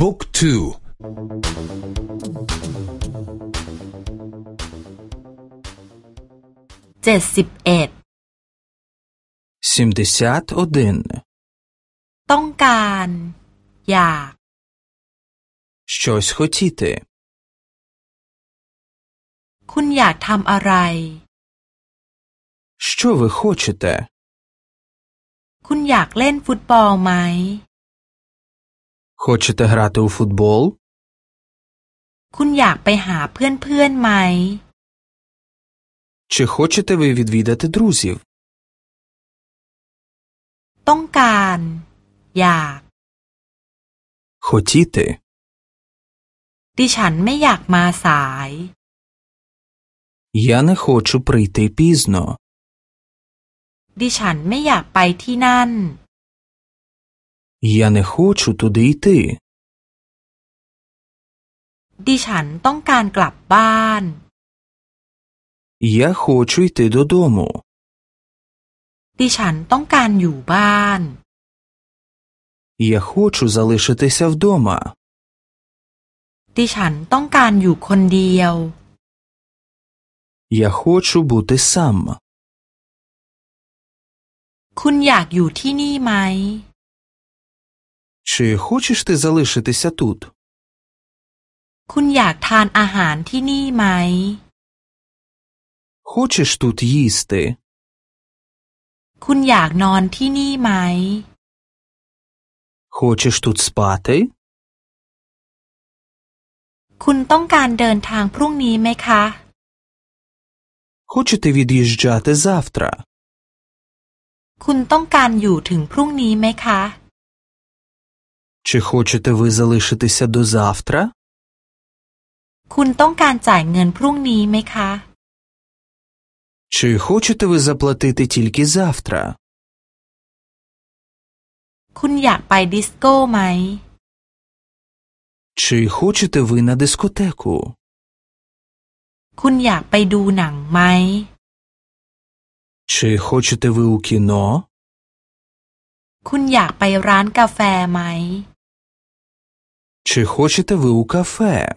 บุ๊กทู เจ็ดสิบเอ็ด сімдесят один ต้องการ อยาก щось хотіти คุณอยากทำอะไร що ви хочете คุณอยากเล่นฟุตบอลไหม хочете грати у футбол คุณอยากไปหาเพื่อนๆไหม чи хочете ви відвідати друзів ต้องการ อยาก хотіти ดิฉันไม่อยากมาสาย я не хочу прийти пізно ดิฉันไม่อยากไปที่นั่น я не хочу туди йти ดิฉันต้องการกลับบ้าน я хочу йти додому ดิฉันต้องการอยู่บ้าน я хочу залишитися вдома ดิฉันต้องการอยู่คนเดียว я хочу бути сам คุณอยากอยู่ที่นี่ไหม чи хочеш ти залишитися тут คุณอยากทานอาหารที่นี่ไหม хочеш тут їсти คุณอยากนอนที่นี่ไหม хочеш тут спати คุณต้องการเดินทางพรุ่งนี้ไหมคะ хочете від'їжджати завтра คุณต้องการอยู่ถึงพรุ่งนี้ไหมคะ чи хочете ви залишитися до завтра คุณต้องการจ่ายเงินพรุ่งนี้ไหมคะ чи хочете ви заплатити тільки завтра คุณอยากไปดิสโก้ไหม чи хочете ви на дискотеку คุณอยากไปดูหนังไหม чи хочете ви у кіно คุณอยากไปร้านกาแฟไหม чи хочете ви у кафе